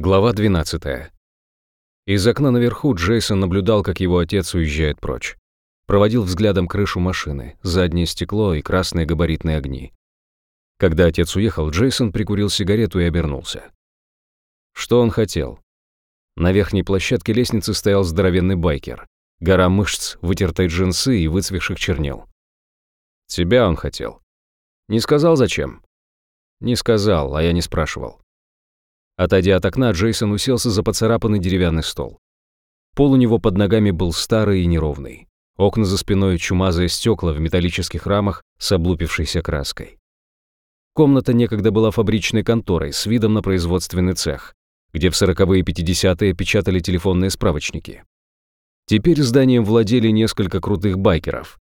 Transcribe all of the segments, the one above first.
Глава 12. Из окна наверху Джейсон наблюдал, как его отец уезжает прочь. Проводил взглядом крышу машины, заднее стекло и красные габаритные огни. Когда отец уехал, Джейсон прикурил сигарету и обернулся. Что он хотел? На верхней площадке лестницы стоял здоровенный байкер. Гора мышц, вытертой джинсы и выцвевших чернил. Тебя он хотел. Не сказал, зачем? Не сказал, а я не спрашивал. Отойдя от окна, Джейсон уселся за поцарапанный деревянный стол. Пол у него под ногами был старый и неровный. Окна за спиной чумазые стекла в металлических рамах с облупившейся краской. Комната некогда была фабричной конторой с видом на производственный цех, где в 40-е и 50-е печатали телефонные справочники. Теперь зданием владели несколько крутых байкеров.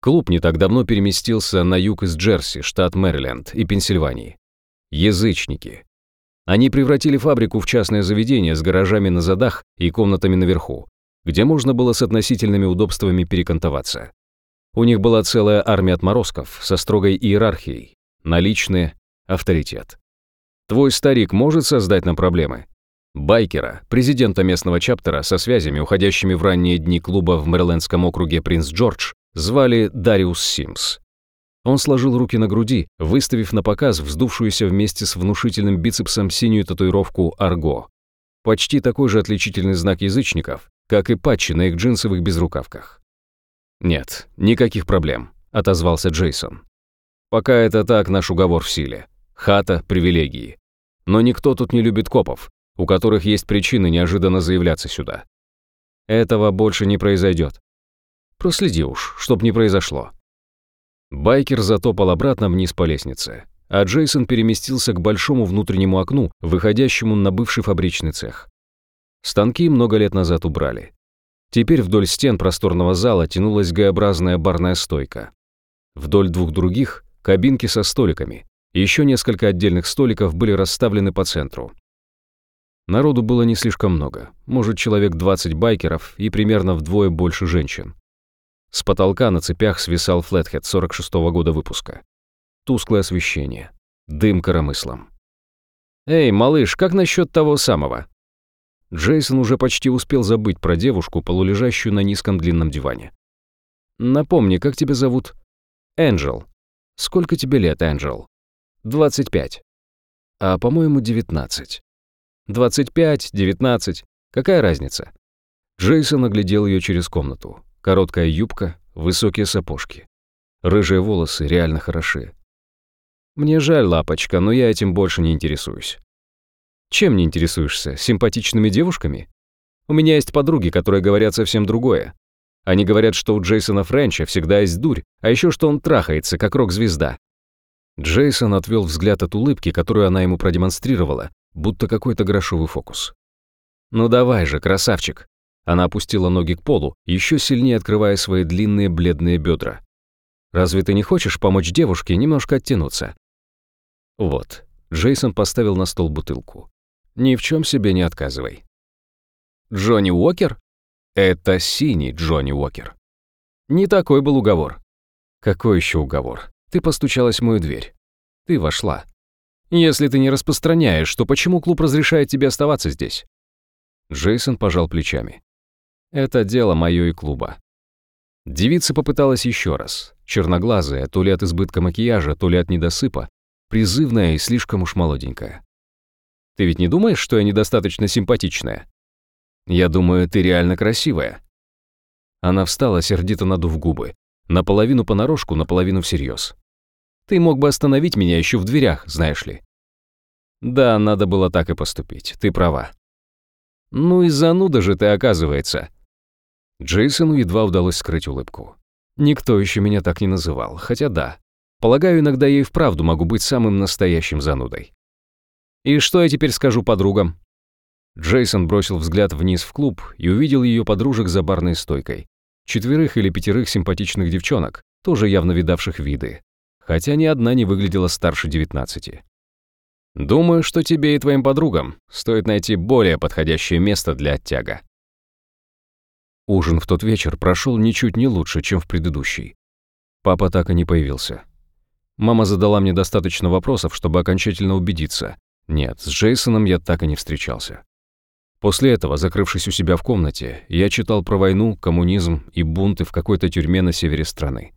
Клуб не так давно переместился на юг из Джерси, штат Мэриленд и Пенсильвании. Язычники, они превратили фабрику в частное заведение с гаражами на задах и комнатами наверху, где можно было с относительными удобствами перекантоваться. У них была целая армия отморозков со строгой иерархией, наличные, авторитет. Твой старик может создать нам проблемы? Байкера, президента местного чаптера со связями, уходящими в ранние дни клуба в Мэрилендском округе Принц Джордж, звали Дариус Симс. Он сложил руки на груди, выставив на показ вздувшуюся вместе с внушительным бицепсом синюю татуировку «Арго». Почти такой же отличительный знак язычников, как и патчи на их джинсовых безрукавках. «Нет, никаких проблем», — отозвался Джейсон. «Пока это так, наш уговор в силе. Хата — привилегии. Но никто тут не любит копов, у которых есть причины неожиданно заявляться сюда. Этого больше не произойдет. Проследи уж, чтоб не произошло. Байкер затопал обратно вниз по лестнице, а Джейсон переместился к большому внутреннему окну, выходящему на бывший фабричный цех. Станки много лет назад убрали. Теперь вдоль стен просторного зала тянулась Г-образная барная стойка. Вдоль двух других — кабинки со столиками. Еще несколько отдельных столиков были расставлены по центру. Народу было не слишком много, может, человек 20 байкеров и примерно вдвое больше женщин. С потолка на цепях свисал флетхед 46-го года выпуска. Тусклое освещение. Дым коромыслом. «Эй, малыш, как насчет того самого?» Джейсон уже почти успел забыть про девушку, полулежащую на низком длинном диване. «Напомни, как тебя зовут?» «Энджел». «Сколько тебе лет, Энджел?» «25». «А, по-моему, 19». «25, 19. Какая разница?» Джейсон оглядел ее через комнату. Короткая юбка, высокие сапожки. Рыжие волосы реально хороши. Мне жаль, лапочка, но я этим больше не интересуюсь. Чем не интересуешься? Симпатичными девушками? У меня есть подруги, которые говорят совсем другое. Они говорят, что у Джейсона Френча всегда есть дурь, а еще что он трахается, как рок-звезда. Джейсон отвел взгляд от улыбки, которую она ему продемонстрировала, будто какой-то грошовый фокус. «Ну давай же, красавчик, она опустила ноги к полу, еще сильнее открывая свои длинные бледные бедра. «Разве ты не хочешь помочь девушке немножко оттянуться?» «Вот». Джейсон поставил на стол бутылку. «Ни в чем себе не отказывай». «Джонни Уокер?» «Это синий Джонни Уокер». «Не такой был уговор». «Какой еще уговор? Ты постучалась в мою дверь. Ты вошла. Если ты не распространяешь, то почему клуб разрешает тебе оставаться здесь?» Джейсон пожал плечами. Это дело мое и клуба. Девица попыталась еще раз. Черноглазая, то ли от избытка макияжа, то ли от недосыпа, призывная и слишком уж молоденькая. Ты ведь не думаешь, что я недостаточно симпатичная? Я думаю, ты реально красивая. Она встала, сердито надув губы, наполовину понарошку, наполовину всерьез. Ты мог бы остановить меня еще в дверях, знаешь ли. Да, надо было так и поступить, ты права. Ну и зануда же ты, оказывается. Джейсону едва удалось скрыть улыбку. Никто еще меня так не называл, хотя да. Полагаю, иногда я и вправду могу быть самым настоящим занудой. И что я теперь скажу подругам? Джейсон бросил взгляд вниз в клуб и увидел ее подружек за барной стойкой. Четверых или пятерых симпатичных девчонок, тоже явно видавших виды. Хотя ни одна не выглядела старше 19. Думаю, что тебе и твоим подругам стоит найти более подходящее место для оттяга. Ужин в тот вечер прошел ничуть не лучше, чем в предыдущий. Папа так и не появился. Мама задала мне достаточно вопросов, чтобы окончательно убедиться. Нет, с Джейсоном я так и не встречался. После этого, закрывшись у себя в комнате, я читал про войну, коммунизм и бунты в какой-то тюрьме на севере страны.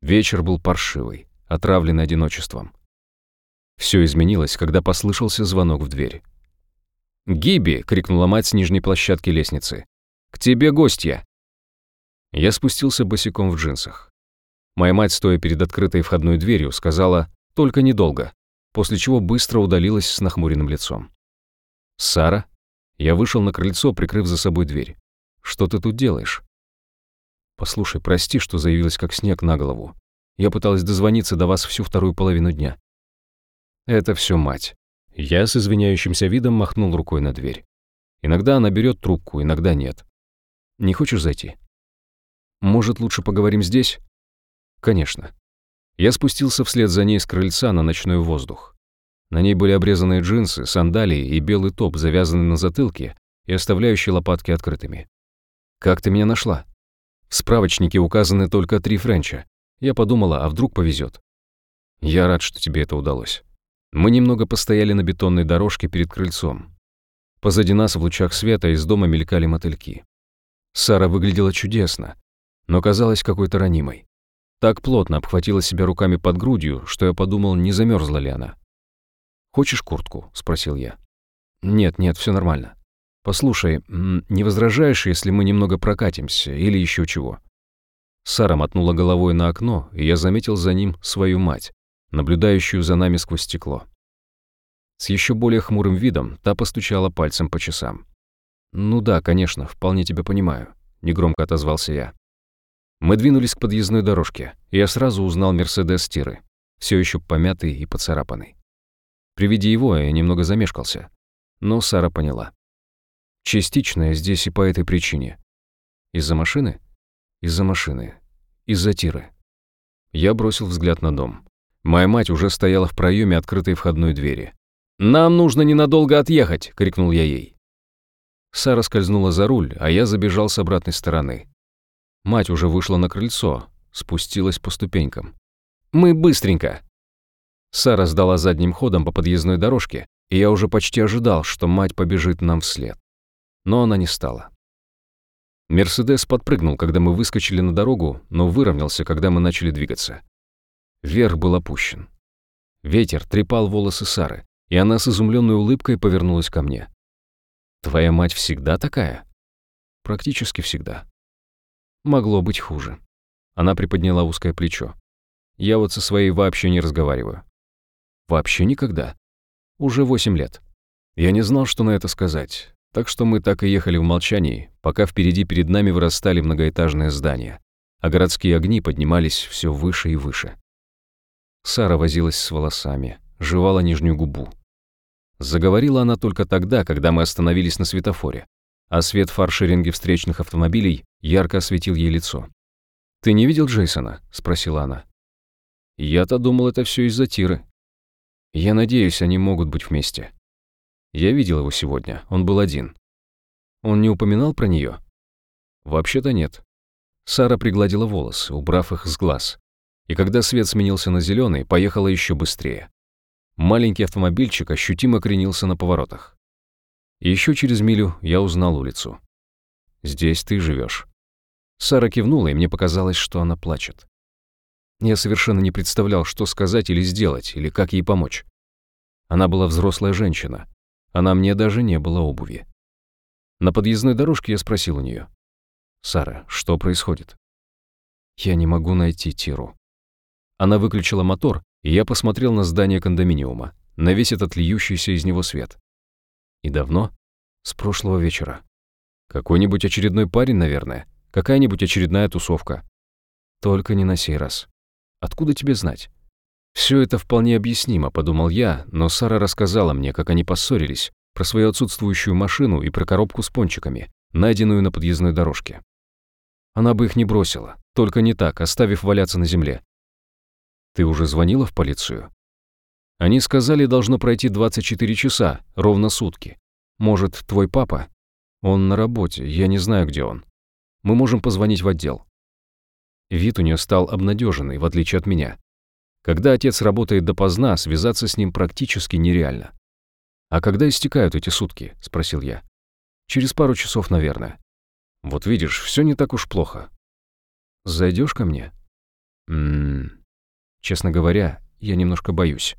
Вечер был паршивый, отравленный одиночеством. Все изменилось, когда послышался звонок в дверь. «Гиби!» — крикнула мать с нижней площадки лестницы. «К тебе гостья!» Я спустился босиком в джинсах. Моя мать, стоя перед открытой входной дверью, сказала «только недолго», после чего быстро удалилась с нахмуренным лицом. «Сара?» Я вышел на крыльцо, прикрыв за собой дверь. «Что ты тут делаешь?» «Послушай, прости, что заявилась как снег на голову. Я пыталась дозвониться до вас всю вторую половину дня». «Это все мать». Я с извиняющимся видом махнул рукой на дверь. Иногда она берет трубку, иногда нет. «Не хочешь зайти?» «Может, лучше поговорим здесь?» «Конечно». Я спустился вслед за ней с крыльца на ночной воздух. На ней были обрезанные джинсы, сандалии и белый топ, завязанный на затылке и оставляющий лопатки открытыми. «Как ты меня нашла?» В справочнике указаны только три френча. Я подумала, а вдруг повезет. Я рад, что тебе это удалось. Мы немного постояли на бетонной дорожке перед крыльцом. Позади нас в лучах света из дома мелькали мотыльки. Сара выглядела чудесно, но казалась какой-то ранимой. Так плотно обхватила себя руками под грудью, что я подумал, не замерзла ли она. «Хочешь куртку?» — спросил я. «Нет, нет, все нормально. Послушай, не возражаешь, если мы немного прокатимся или еще чего?» Сара мотнула головой на окно, и я заметил за ним свою мать, наблюдающую за нами сквозь стекло. С еще более хмурым видом та постучала пальцем по часам. «Ну да, конечно, вполне тебя понимаю», — негромко отозвался я. Мы двинулись к подъездной дорожке, и я сразу узнал Мерседес Тиры, все еще помятый и поцарапанный. При виде его я немного замешкался, но Сара поняла. Частично я здесь и по этой причине. Из-за машины? Из-за машины. Из-за Тиры. Я бросил взгляд на дом. Моя мать уже стояла в проеме открытой входной двери. «Нам нужно ненадолго отъехать!» — крикнул я ей. Сара скользнула за руль, а я забежал с обратной стороны. Мать уже вышла на крыльцо, спустилась по ступенькам. «Мы быстренько!» Сара сдала задним ходом по подъездной дорожке, и я уже почти ожидал, что мать побежит нам вслед. Но она не стала. Мерседес подпрыгнул, когда мы выскочили на дорогу, но выровнялся, когда мы начали двигаться. Вверх был опущен. Ветер трепал волосы Сары, и она с изумленной улыбкой повернулась ко мне. «Твоя мать всегда такая?» «Практически всегда». Могло быть хуже. Она приподняла узкое плечо. Я вот со своей вообще не разговариваю. Вообще никогда. Уже восемь лет. Я не знал, что на это сказать. Так что мы так и ехали в молчании, пока впереди перед нами вырастали многоэтажные здания, а городские огни поднимались все выше и выше. Сара возилась с волосами, жевала нижнюю губу. Заговорила она только тогда, когда мы остановились на светофоре, а свет фар шеринги встречных автомобилей ярко осветил ей лицо. «Ты не видел Джейсона?» — спросила она. «Я-то думал, это все из-за Тиры. Я надеюсь, они могут быть вместе. Я видел его сегодня, он был один. Он не упоминал про нее? Вообще-то нет. Сара пригладила волосы, убрав их с глаз. И когда свет сменился на зеленый, поехала еще быстрее. Маленький автомобильчик ощутимо кренился на поворотах. еще через милю я узнал улицу. «Здесь ты живешь. Сара кивнула, и мне показалось, что она плачет. Я совершенно не представлял, что сказать или сделать, или как ей помочь. Она была взрослая женщина, а на мне даже не было обуви. На подъездной дорожке я спросил у нее. «Сара, что происходит?» «Я не могу найти Тиру». Она выключила мотор, и я посмотрел на здание кондоминиума, на весь этот льющийся из него свет. И давно? С прошлого вечера. Какой-нибудь очередной парень, наверное. Какая-нибудь очередная тусовка. Только не на сей раз. Откуда тебе знать? Все это вполне объяснимо, подумал я, но Сара рассказала мне, как они поссорились, про свою отсутствующую машину и про коробку с пончиками, найденную на подъездной дорожке. Она бы их не бросила, только не так, оставив валяться на земле. Ты уже звонила в полицию? Они сказали, должно пройти 24 часа, ровно сутки. Может, твой папа? Он на работе, я не знаю, где он. Мы можем позвонить в отдел. Вид у нее стал обнадеженный, в отличие от меня. Когда отец работает допоздна, связаться с ним практически нереально. «А когда истекают эти сутки?» — спросил я. «Через пару часов, наверное». «Вот видишь, все не так уж плохо». Зайдешь ко мне?» «Ммм... Честно говоря, я немножко боюсь».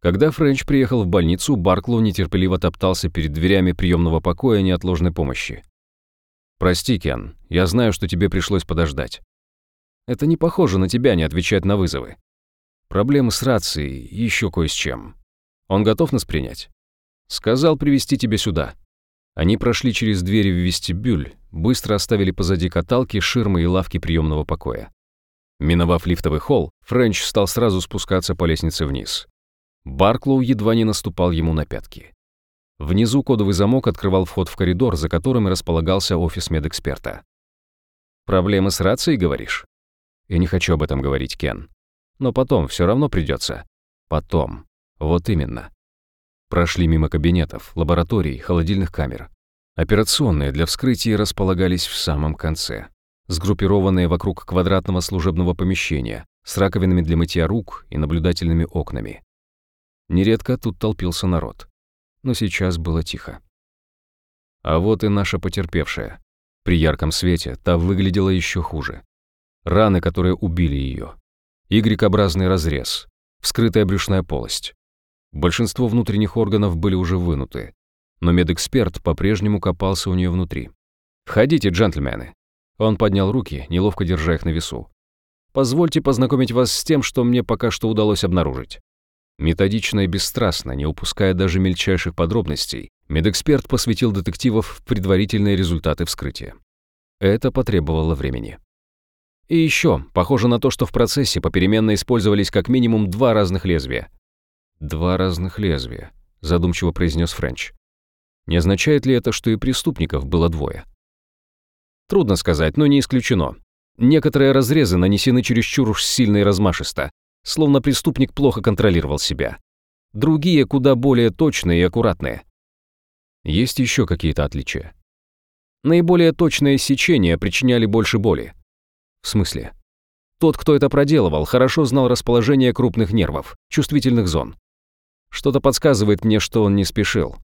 Когда Френч приехал в больницу, Барклоу нетерпеливо топтался перед дверями приемного покоя неотложной помощи. «Прости, Кен, я знаю, что тебе пришлось подождать. Это не похоже на тебя не отвечать на вызовы. Проблемы с рацией еще кое с чем. Он готов нас принять? Сказал привести тебя сюда». Они прошли через двери в вестибюль, быстро оставили позади каталки, ширмы и лавки приемного покоя. Миновав лифтовый холл, Френч стал сразу спускаться по лестнице вниз. Барклоу едва не наступал ему на пятки. Внизу кодовый замок открывал вход в коридор, за которым располагался офис медэксперта. «Проблемы с рацией, говоришь?» «Я не хочу об этом говорить, Кен. Но потом все равно придется. Потом. Вот именно». Прошли мимо кабинетов, лабораторий, холодильных камер. Операционные для вскрытия располагались в самом конце, сгруппированные вокруг квадратного служебного помещения с раковинами для мытья рук и наблюдательными окнами. Нередко тут толпился народ. Но сейчас было тихо. А вот и наша потерпевшая. При ярком свете та выглядела еще хуже. Раны, которые убили ее. Y-образный разрез, вскрытая брюшная полость. Большинство внутренних органов были уже вынуты, но медэксперт по-прежнему копался у нее внутри. «Входите, джентльмены!» Он поднял руки, неловко держа их на весу. «Позвольте познакомить вас с тем, что мне пока что удалось обнаружить». Методично и бесстрастно, не упуская даже мельчайших подробностей, медэксперт посвятил детективов в предварительные результаты вскрытия. Это потребовало времени. И еще, похоже на то, что в процессе попеременно использовались как минимум два разных лезвия. «Два разных лезвия», — задумчиво произнес Френч. Не означает ли это, что и преступников было двое? Трудно сказать, но не исключено. Некоторые разрезы нанесены чересчур уж сильно и размашисто, словно преступник плохо контролировал себя. Другие куда более точные и аккуратные. Есть еще какие-то отличия? Наиболее точные сечения причиняли больше боли. В смысле? Тот, кто это проделывал, хорошо знал расположение крупных нервов, чувствительных зон. Что-то подсказывает мне, что он не спешил.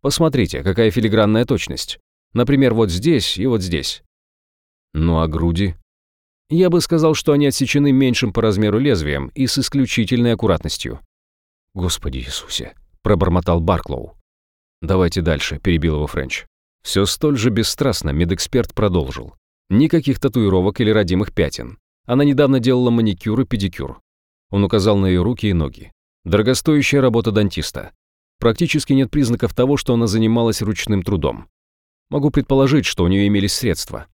Посмотрите, какая филигранная точность. Например, вот здесь и вот здесь. Ну а груди? Я бы сказал, что они отсечены меньшим по размеру лезвием и с исключительной аккуратностью. Господи Иисусе, пробормотал Барклоу. Давайте дальше, перебил его Френч. Все столь же бесстрастно медэксперт продолжил. Никаких татуировок или родимых пятен. Она недавно делала маникюр и педикюр. Он указал на ее руки и ноги. Дорогостоящая работа дантиста. Практически нет признаков того, что она занималась ручным трудом. Могу предположить, что у нее имелись средства.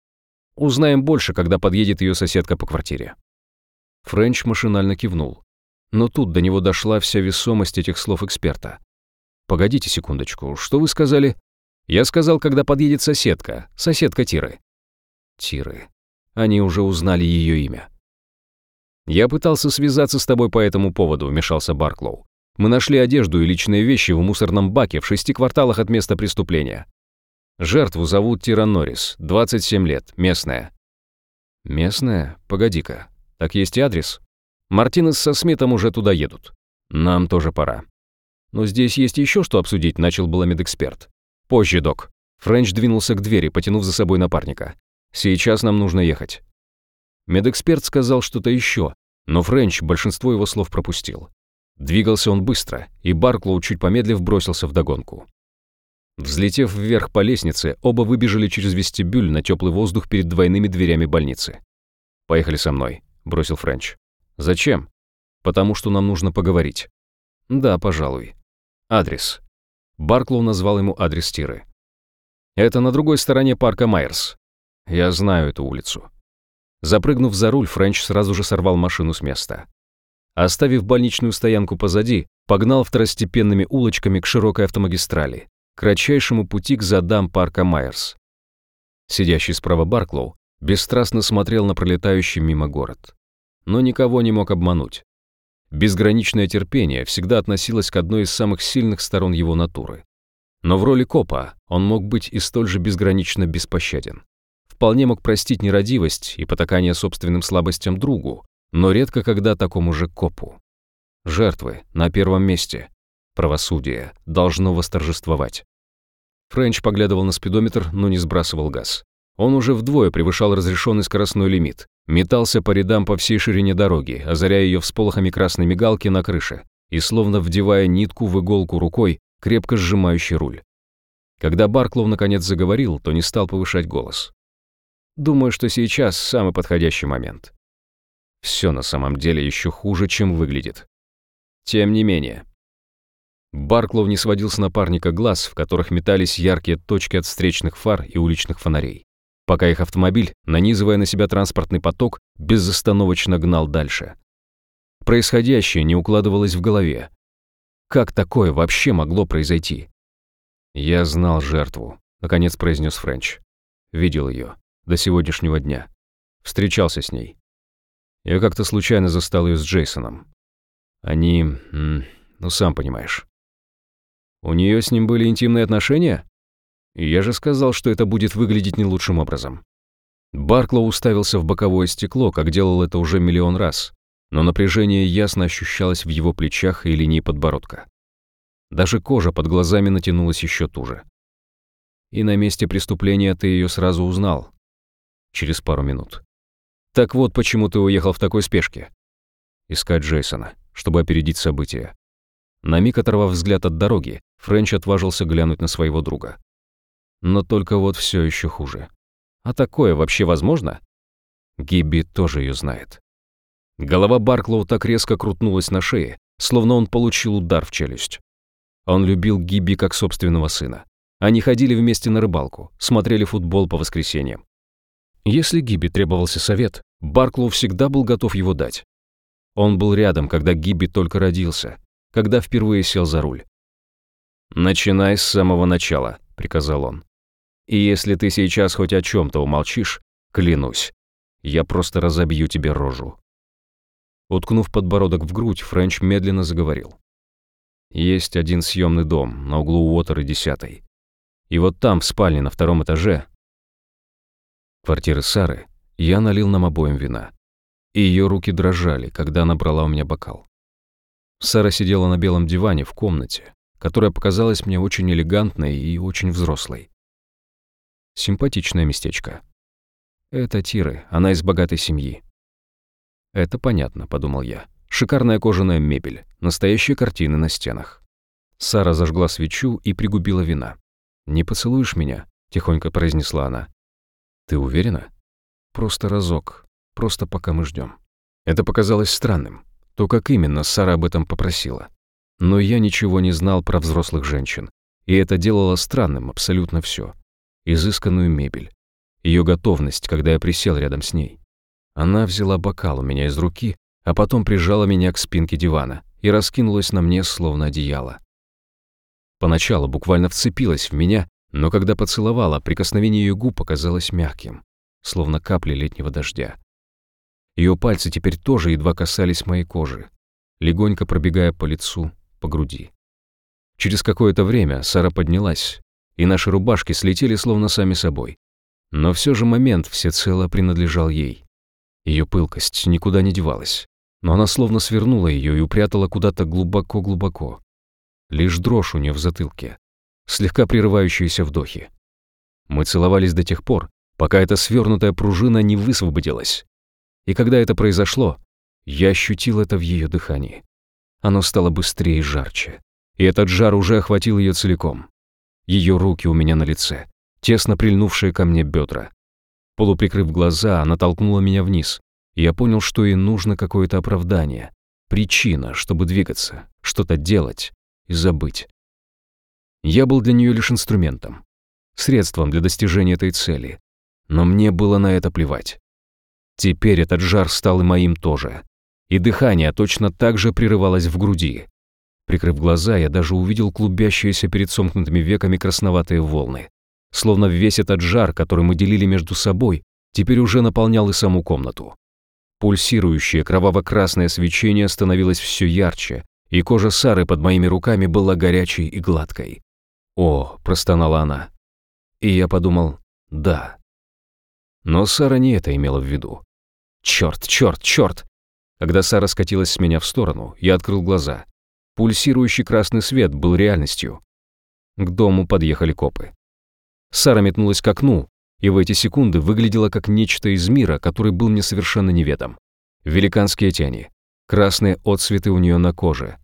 Узнаем больше, когда подъедет ее соседка по квартире. Френч машинально кивнул. Но тут до него дошла вся весомость этих слов эксперта. «Погодите секундочку, что вы сказали?» «Я сказал, когда подъедет соседка, соседка Тиры». «Тиры. Они уже узнали ее имя. «Я пытался связаться с тобой по этому поводу», — вмешался Барклоу. «Мы нашли одежду и личные вещи в мусорном баке в шести кварталах от места преступления. Жертву зовут Тира Норрис, 27 лет, местная». «Местная? Погоди-ка. Так есть и адрес?» «Мартинес со Смитом уже туда едут. Нам тоже пора». «Но здесь есть еще что обсудить», — начал было медэксперт. «Позже, док». Френч двинулся к двери, потянув за собой напарника. «Сейчас нам нужно ехать». Медэксперт сказал что-то еще, но Френч большинство его слов пропустил. Двигался он быстро, и Барклоу, чуть помедлив, бросился в догонку. Взлетев вверх по лестнице, оба выбежали через вестибюль на теплый воздух перед двойными дверями больницы. «Поехали со мной», — бросил Френч. «Зачем?» «Потому что нам нужно поговорить». «Да, пожалуй». «Адрес». Барклоу назвал ему адрес Тиры. «Это на другой стороне парка Майерс. Я знаю эту улицу. Запрыгнув за руль, Френч сразу же сорвал машину с места. Оставив больничную стоянку позади, погнал второстепенными улочками к широкой автомагистрали, кратчайшему пути к задам парка Майерс. Сидящий справа Барклоу бесстрастно смотрел на пролетающий мимо город. Но никого не мог обмануть. Безграничное терпение всегда относилось к одной из самых сильных сторон его натуры. Но в роли копа он мог быть и столь же безгранично беспощаден вполне мог простить нерадивость и потакание собственным слабостям другу, но редко когда такому же копу. Жертвы на первом месте, Правосудие должно восторжествовать. Френч поглядывал на спидометр, но не сбрасывал газ. Он уже вдвое превышал разрешенный скоростной лимит, метался по рядам по всей ширине дороги, озаряя ее всполохами красной мигалки на крыше и словно вдевая нитку в иголку рукой, крепко сжимающий руль. Когда Барклоу наконец заговорил, то не стал повышать голос. «Думаю, что сейчас самый подходящий момент. Все на самом деле еще хуже, чем выглядит. Тем не менее». Барклоу не сводил с напарника глаз, в которых метались яркие точки от встречных фар и уличных фонарей пока их автомобиль, нанизывая на себя транспортный поток, безостановочно гнал дальше. Происходящее не укладывалось в голове. Как такое вообще могло произойти? «Я знал жертву», — наконец произнес Френч. Видел ее. До сегодняшнего дня. Встречался с ней. Я как-то случайно застал ее с Джейсоном. Они... ну, сам понимаешь. У нее с ним были интимные отношения? Я же сказал, что это будет выглядеть не лучшим образом. Барклоу уставился в боковое стекло, как делал это уже миллион раз, но напряжение ясно ощущалось в его плечах и линии подбородка. Даже кожа под глазами натянулась еще туже. И на месте преступления ты ее сразу узнал. Через пару минут. Так вот, почему ты уехал в такой спешке. Искать Джейсона, чтобы опередить события. На миг оторвав взгляд от дороги, Френч отважился глянуть на своего друга. Но только вот все еще хуже. А такое вообще возможно? Гибби тоже ее знает. Голова Барклоу так резко крутнулась на шее, словно он получил удар в челюсть. Он любил Гибби как собственного сына. Они ходили вместе на рыбалку, смотрели футбол по воскресеньям. Если Гибби требовался совет, Барклоу всегда был готов его дать. Он был рядом, когда Гибби только родился, когда впервые сел за руль. «Начинай с самого начала», — приказал он. И если ты сейчас хоть о чем-то умолчишь, клянусь, я просто разобью тебе рожу». Уткнув подбородок в грудь, Френч медленно заговорил. «Есть один съемный дом на углу Уотер и Десятой. И вот там, в спальне на втором этаже, квартиры Сары, я налил нам обоим вина. И ее руки дрожали, когда она брала у меня бокал. Сара сидела на белом диване в комнате, которая показалась мне очень элегантной и очень взрослой. Симпатичное местечко. Это Тиры, она из богатой семьи. Это понятно, подумал я. Шикарная кожаная мебель, настоящие картины на стенах. Сара зажгла свечу и пригубила вина. «Не поцелуешь меня?» — тихонько произнесла она. «Ты уверена?» «Просто разок. Просто пока мы ждем. Это показалось странным. То, как именно Сара об этом попросила. Но я ничего не знал про взрослых женщин. И это делало странным абсолютно все изысканную мебель, ее готовность, когда я присел рядом с ней. Она взяла бокал у меня из руки, а потом прижала меня к спинке дивана и раскинулась на мне, словно одеяло. Поначалу буквально вцепилась в меня, но когда поцеловала, прикосновение ее губ оказалось мягким, словно капли летнего дождя. Ее пальцы теперь тоже едва касались моей кожи, легонько пробегая по лицу, по груди. Через какое-то время Сара поднялась, и наши рубашки слетели словно сами собой. Но все же момент всецело принадлежал ей. Ее пылкость никуда не девалась, но она словно свернула ее и упрятала куда-то глубоко-глубоко. Лишь дрожь у нее в затылке, слегка прерывающиеся вдохи. Мы целовались до тех пор, пока эта свернутая пружина не высвободилась. И когда это произошло, я ощутил это в ее дыхании. Оно стало быстрее и жарче, и этот жар уже охватил ее целиком ее руки у меня на лице, тесно прильнувшие ко мне бедра. Полуприкрыв глаза, она толкнула меня вниз, и я понял, что ей нужно какое-то оправдание, причина, чтобы двигаться, что-то делать и забыть. Я был для нее лишь инструментом, средством для достижения этой цели, но мне было на это плевать. Теперь этот жар стал и моим тоже, и дыхание точно так же прерывалось в груди, Прикрыв глаза, я даже увидел клубящиеся перед сомкнутыми веками красноватые волны. Словно весь этот жар, который мы делили между собой, теперь уже наполнял и саму комнату. Пульсирующее кроваво-красное свечение становилось все ярче, и кожа Сары под моими руками была горячей и гладкой. «О!» – простонала она. И я подумал «да». Но Сара не это имела в виду. «Черт, черт, черт!» Когда Сара скатилась с меня в сторону, я открыл глаза. Пульсирующий красный свет был реальностью. К дому подъехали копы. Сара метнулась к окну, и в эти секунды выглядела как нечто из мира, который был мне совершенно неведом. Великанские тени, красные отсветы у нее на коже.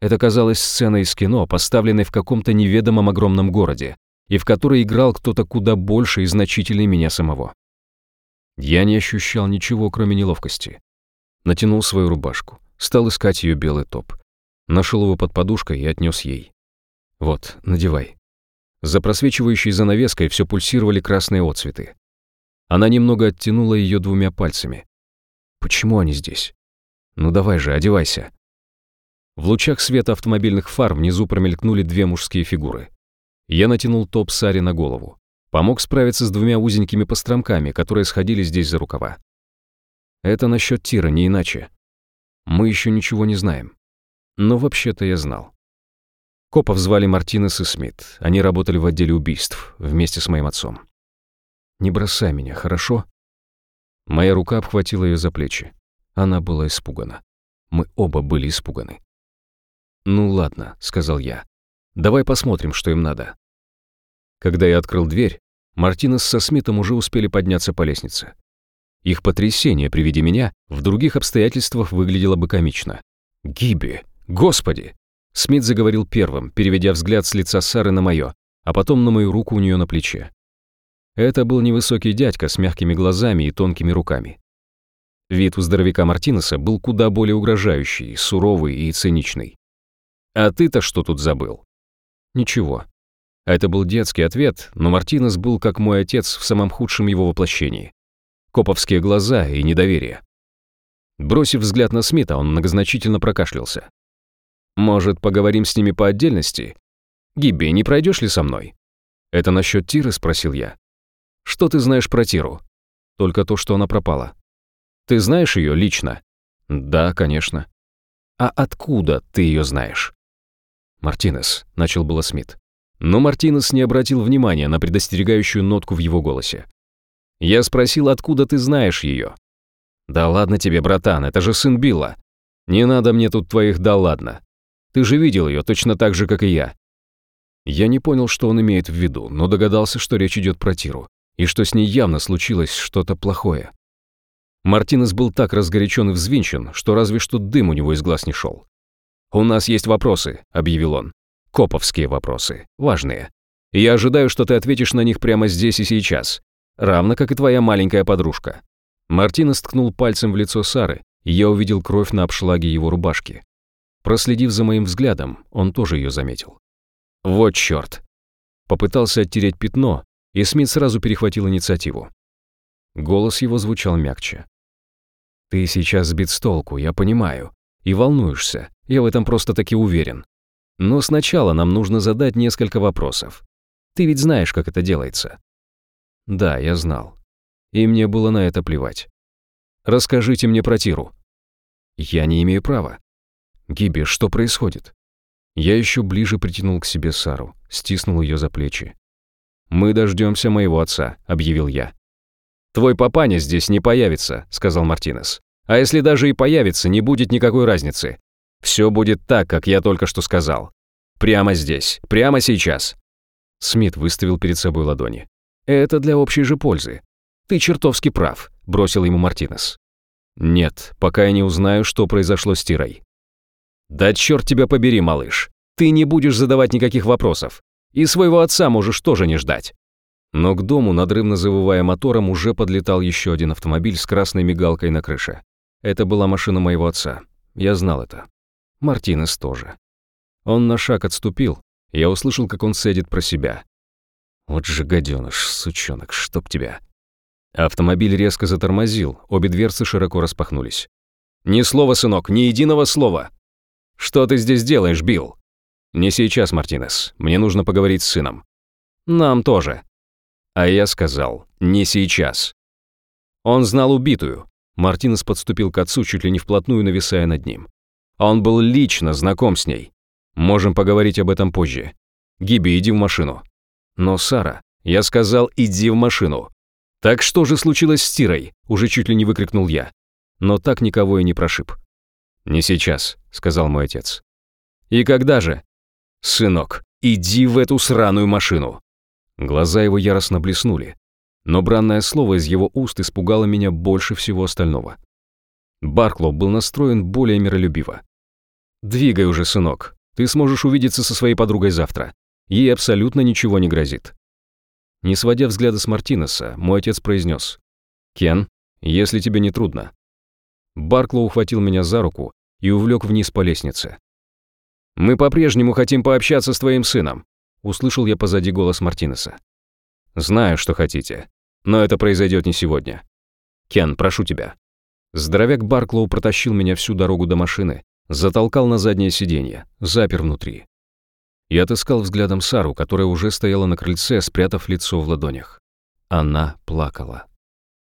Это казалось сценой из кино, поставленной в каком-то неведомом огромном городе, и в которой играл кто-то куда больше и значительнее меня самого. Я не ощущал ничего, кроме неловкости. Натянул свою рубашку, стал искать ее белый топ. Нашел его под подушкой и отнес ей. «Вот, надевай». За просвечивающей занавеской все пульсировали красные отцветы. Она немного оттянула ее двумя пальцами. «Почему они здесь? Ну давай же, одевайся». В лучах света автомобильных фар внизу промелькнули две мужские фигуры. Я натянул топ Саре на голову. Помог справиться с двумя узенькими постромками, которые сходили здесь за рукава. Это насчет Тира, не иначе. Мы еще ничего не знаем. Но вообще-то я знал. Копов звали Мартинес и Смит. Они работали в отделе убийств вместе с моим отцом. «Не бросай меня, хорошо?» Моя рука обхватила ее за плечи. Она была испугана. Мы оба были испуганы. «Ну ладно», — сказал я. «Давай посмотрим, что им надо». Когда я открыл дверь, Мартинес со Смитом уже успели подняться по лестнице. Их потрясение при виде меня в других обстоятельствах выглядело бы комично. «Гиби! Господи!» Смит заговорил первым, переведя взгляд с лица Сары на мое, а потом на мою руку у нее на плече. Это был невысокий дядька с мягкими глазами и тонкими руками. Вид у здоровяка Мартинеса был куда более угрожающий, суровый и циничный. «А ты-то что тут забыл?» «Ничего. Это был детский ответ, но Мартинес был как мой отец в самом худшем его воплощении. Коповские глаза и недоверие. Бросив взгляд на Смита, он многозначительно прокашлялся. «Может, поговорим с ними по отдельности? Гибби, не пройдешь ли со мной?» «Это насчет Тиры?» – спросил я. «Что ты знаешь про Тиру?» «Только то, что она пропала». «Ты знаешь ее лично?» «Да, конечно». «А откуда ты ее знаешь?» «Мартинес», – начал было Смит. Но Мартинес не обратил внимания на предостерегающую нотку в его голосе. «Я спросил, откуда ты знаешь ее?» «Да ладно тебе, братан, это же сын Билла. Не надо мне тут твоих «да ладно». Ты же видел ее точно так же, как и я». Я не понял, что он имеет в виду, но догадался, что речь идет про Тиру, и что с ней явно случилось что-то плохое. Мартинес был так разгорячен и взвинчен, что разве что дым у него из глаз не шел. «У нас есть вопросы», — объявил он. Коповские вопросы. Важные. Я ожидаю, что ты ответишь на них прямо здесь и сейчас. Равно как и твоя маленькая подружка». Мартинес ткнул пальцем в лицо Сары, и я увидел кровь на обшлаге его рубашки. Проследив за моим взглядом, он тоже ее заметил. «Вот черт!» Попытался оттереть пятно, и Смит сразу перехватил инициативу. Голос его звучал мягче. «Ты сейчас сбит с толку, я понимаю. И волнуешься, я в этом просто-таки уверен. Но сначала нам нужно задать несколько вопросов. Ты ведь знаешь, как это делается. Да, я знал. И мне было на это плевать. Расскажите мне про Тиру. Я не имею права. Гиби, что происходит? Я еще ближе притянул к себе Сару, стиснул ее за плечи. «Мы дождемся моего отца», — объявил я. «Твой папаня здесь не появится», — сказал Мартинес. «А если даже и появится, не будет никакой разницы. Все будет так, как я только что сказал. Прямо здесь, прямо сейчас». Смит выставил перед собой ладони. «Это для общей же пользы. Ты чертовски прав», — бросил ему Мартинес. «Нет, пока я не узнаю, что произошло с Тирой». «Да черт тебя побери, малыш. Ты не будешь задавать никаких вопросов. И своего отца можешь тоже не ждать». Но к дому, надрывно завывая мотором, уже подлетал еще один автомобиль с красной мигалкой на крыше. Это была машина моего отца. Я знал это. Мартинес тоже. Он на шаг отступил, я услышал, как он садит про себя. Вот же гаденыш, сучонок, чтоб тебя. Автомобиль резко затормозил, обе дверцы широко распахнулись. «Ни слова, сынок, ни единого слова!» «Что ты здесь делаешь, Билл?» «Не сейчас, Мартинес. Мне нужно поговорить с сыном». «Нам тоже». А я сказал, «Не сейчас». Он знал убитую. Мартинес подступил к отцу, чуть ли не вплотную нависая над ним. Он был лично знаком с ней. Можем поговорить об этом позже. Гиби, иди в машину. Но, Сара, я сказал, иди в машину. Так что же случилось с Тирой? Уже чуть ли не выкрикнул я. Но так никого и не прошиб. Не сейчас, сказал мой отец. «И когда же?» «Сынок, иди в эту сраную машину!» Глаза его яростно блеснули, но бранное слово из его уст испугало меня больше всего остального. Барклоу был настроен более миролюбиво. «Двигай уже, сынок. Ты сможешь увидеться со своей подругой завтра. Ей абсолютно ничего не грозит». Не сводя взгляда с Мартинеса, мой отец произнес. «Кен, если тебе не трудно». Барклоу ухватил меня за руку и увлек вниз по лестнице. «Мы по-прежнему хотим пообщаться с твоим сыном», услышал я позади голос Мартинеса. «Знаю, что хотите, но это произойдет не сегодня. Кен, прошу тебя». Здоровяк Барклоу протащил меня всю дорогу до машины, затолкал на заднее сиденье, запер внутри. Я отыскал взглядом Сару, которая уже стояла на крыльце, спрятав лицо в ладонях. Она плакала.